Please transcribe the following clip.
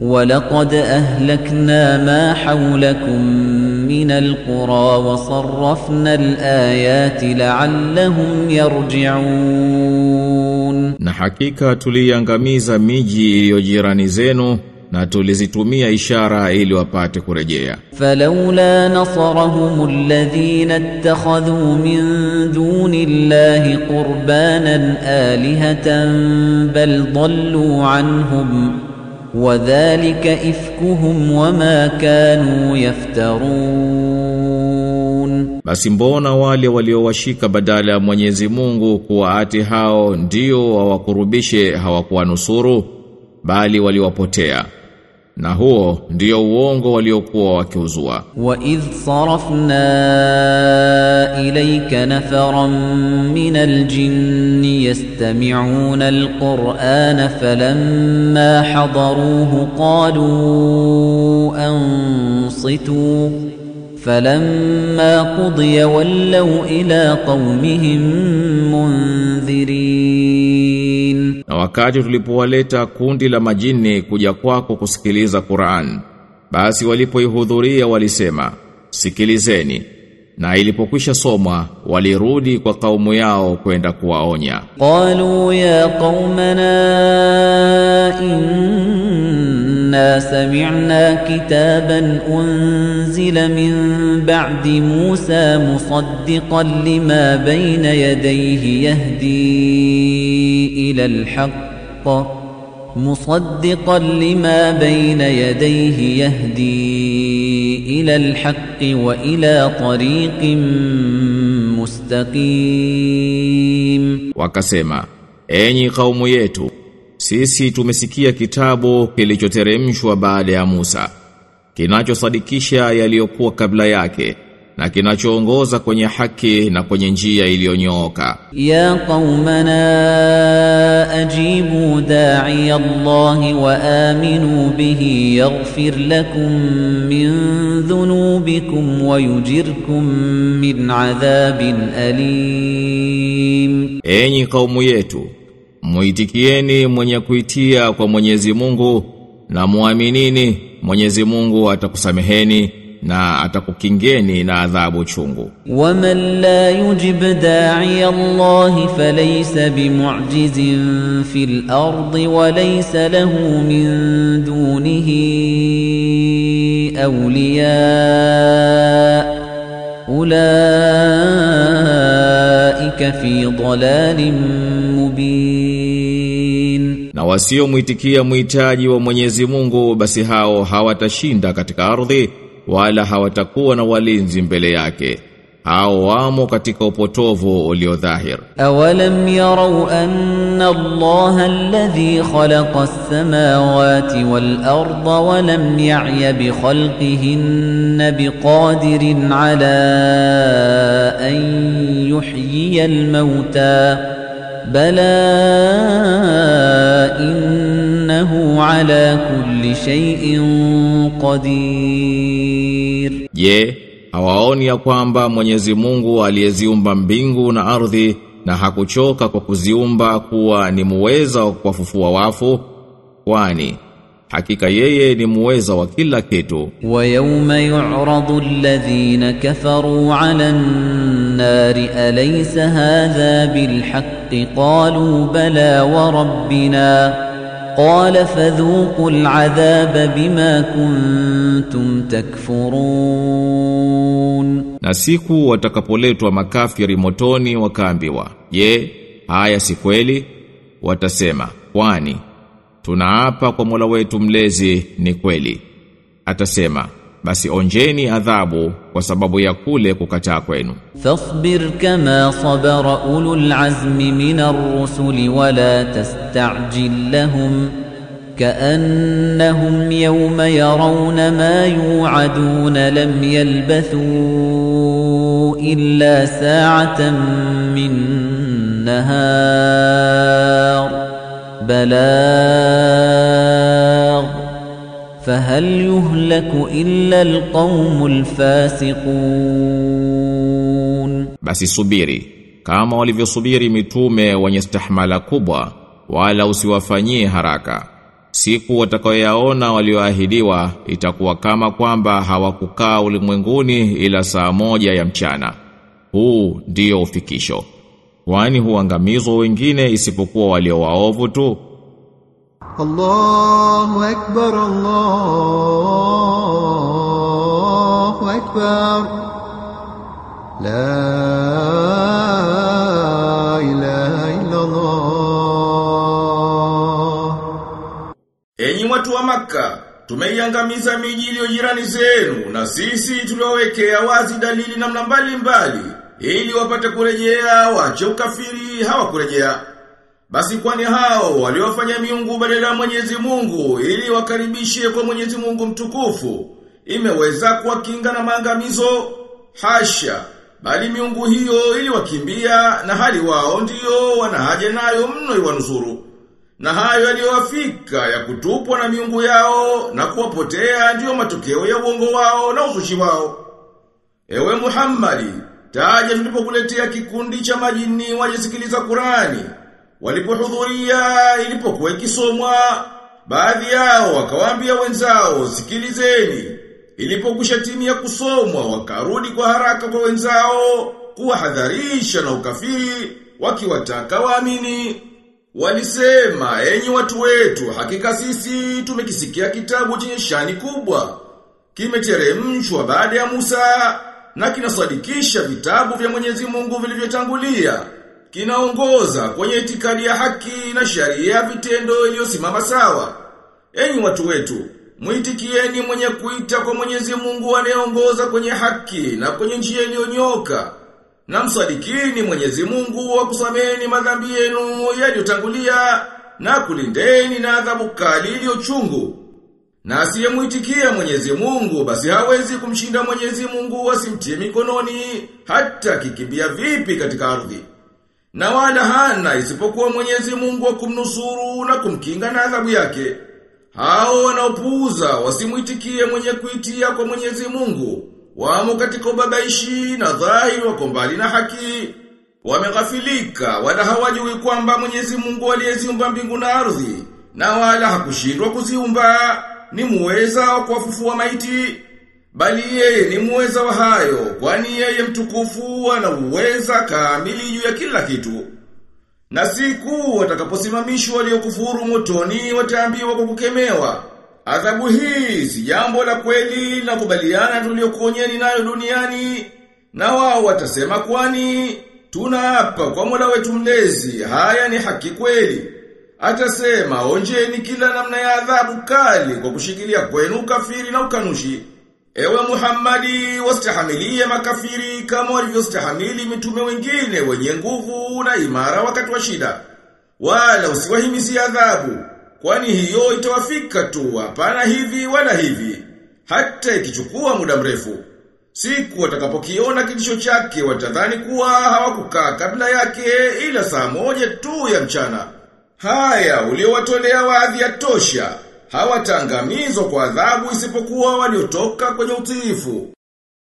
ولقد أهلكنا ما حولكم من القرى وصرفنا الآيات لعلهم يرجعون Na hakika tuliangamiza miji iliyo jirani zenu na tulizitumia ishara ili wapate kurejea. فلولا نصرهم الذين اتخذوا من دون الله قربانا آلهة بل ضلوا عنهم وذلك إفكهم وما كانوا يفترون Basi mbona wale waliowashika badala ya Mwenyezi Mungu kuwa ati hao ndio wawakurubishe hawakuwa nusuru bali waliwapotea. na huo ndio uongo waliokuwa wakiuzua. Wa idh sarafna ilayka nafaran min aljin yastami'una alqur'ana falamma hadaruhu qalu ansitu falamma qudiya wallaw ila qaumihim munzirin Na wakati tulipowaleta kundi la majini kuja kwako kusikiliza Qur'an, basi walipoihudhuria walisema, "Sikilizeni." Na ilipokwisha somwa walirudi kwa kaumu yao kwenda kuwaonya. Qalu ya qaumana inna sami'na kitaban unzila min ba'di Musa musaddiqan lima bayna yadayhi yahdi إلى الحق مصدقا لما بين يديه يهدي إلى الحق وإلى طريق مستقيم Wakasema, enyi kaumu yetu, sisi tumesikia kitabu kilichoteremshwa baada ya Musa, kinachosadikisha yaliyokuwa kabla yake, na kinachoongoza kwenye haki na kwenye njia iliyonyooka. Ya qaumana ajibu da'i Allah wa aminu bihi yaghfir lakum min dhunubikum wa yujirkum min adhabin alim. Enyi kaumu yetu, muitikieni mwenye kuitia kwa Mwenyezi Mungu na muaminini, Mwenyezi Mungu atakusameheni na atakukingeni na adhabu chungu. Waman la yujib da'i Allah falaysa bimu'jizin fil ardi wa laysa lahu min dunihi awliya. Ulaika fi dhalalin mubin, na wasiomwitikia muhitaji wa Mwenyezi Mungu basi hao hawatashinda katika ardhi. wala hawatakuwa na walinzi mbele yake. Hao wamo katika upotovu uliodhahir. أولم يروا أن الله الذي خلق السماوات والأرض ولم يعي بخلقهن بقادر على أن يحيي الموتى بلى إنه على كل شيء قدير Je, hawaoni ya kwamba Mwenyezi Mungu aliyeziumba mbingu na ardhi na hakuchoka kwa kuziumba kuwa ni muweza wa kuwafufua wafu? Kwani hakika yeye ni muweza wa kila kitu. ويوم يعرض الذين كفروا على النار أليس هذا بالحق قالوا بلى وربنا قال فذوقوا العذاب بما كنتم تكفرون Na siku watakapoletwa makafiri motoni wakaambiwa, "Je, haya si kweli?" Watasema, "Kwani tunaapa kwa Mola wetu mlezi ni kweli." Atasema, "Basi onjeni adhabu kwa sababu ya kule kukataa kwenu." فاصبر كما صبر أولو العزم من الرسل ولا تستعجل لهم كأنهم يوم يرون ما يوعدون لم يلبثوا إلا ساعة من نهار بلاغ فهل يهلك إلا القوم الفاسقون Basi subiri kama walivyosubiri mitume wenye stahmala kubwa wala usiwafanyie haraka siku watakayoyaona walioahidiwa itakuwa kama kwamba hawakukaa ulimwenguni ila saa moja ya mchana huu ndio ufikisho kwani huangamizwa wengine isipokuwa walio waovu tu الله أكبر الله أكبر لا إله إلا الله Enyi watu wa maka, tumeiangamiza miji iliyo jirani zenu na sisi tuliwawekea wazi dalili namna mbalimbali ili wapate kurejea wache ukafiri hawakurejea. Basi kwani hao waliofanya miungu badala ya Mwenyezi Mungu ili wakaribishie kwa Mwenyezi Mungu mtukufu imeweza kuwakinga na maangamizo? Hasha, bali miungu hiyo ili wakimbia na hali wao ndio wanahaja nayo mno iwanusuru. Na hayo yaliyowafika ya kutupwa na miungu yao na kuwapotea ndiyo matokeo ya uongo wao na uzushi wao. Ewe Muhammadi, taja tulipokuletea kikundi cha majini wajisikiliza Qurani. Walipohudhuria ilipokuwa ikisomwa, baadhi yao wakawaambia wenzao, sikilizeni. Ilipokwisha timia kusomwa, wakarudi kwa haraka kwa wenzao, kuwahadharisha na ukafiri, wakiwataka waamini. Walisema, enyi watu wetu, hakika sisi tumekisikia kitabu chenye shani kubwa. Kimeteremshwa baada ya Musa na kinasadikisha vitabu vya Mwenyezi Mungu vilivyotangulia. Kinaongoza kwenye itikadi ya haki na sharia ya vitendo iliyosimama sawa. Enyi watu wetu, muitikieni mwenye kuita kwa Mwenyezi Mungu anayeongoza kwenye haki na kwenye njia iliyonyoka. Na msadikini Mwenyezi Mungu wa kusameni madhambi yenu yaliyotangulia na kulindeni na adhabu kali iliyochungu. Na asiyemuitikia Mwenyezi Mungu basi hawezi kumshinda Mwenyezi Mungu asimtie mikononi hata kikimbia vipi katika ardhi. Na wala hana isipokuwa Mwenyezi Mungu wa kumnusuru na kumkinga na adhabu yake. Hao wanaopuuza wasimuitikie mwenye kuitia kwa Mwenyezi Mungu. Wamo katika ubabaishi na dhahiri wako mbali na haki. Wameghafilika wala hawajui kwamba Mwenyezi Mungu aliyeziumba mbingu na ardhi na wala hakushindwa kuziumba ni muweza wa kuwafufua maiti bali yeye ni muweza wa hayo kwani yeye mtukufu ana uweza kamili juu ya kila kitu. Na siku watakaposimamishwa waliokufuru motoni wataambiwa kwa kukemewa. Adhabu hii si jambo la kweli na kubaliana tuliokuonyeni nayo duniani. Na wao watasema kwani tunaapa kwa Mola wetu mlezi haya ni haki kweli. Atasema onjeni kila namna ya adhabu kali kwa kushikilia kwenu ukafiri na ukanushi. Ewe Muhammadi wastahamilie makafiri kama walivyostahamili mitume wengine wenye nguvu na imara wakati wa shida. Wala usiwahimisi adhabu, kwani hiyo itawafika tu hapana hivi wala hivi, hata ikichukua muda mrefu. Siku watakapokiona kitisho chake watadhani kuwa hawakukaa kabla yake ila saa moja tu ya mchana. Haya uliowatolea waadhi ya tosha, hawataangamizwa kwa adhabu isipokuwa waliotoka kwenye utiifu.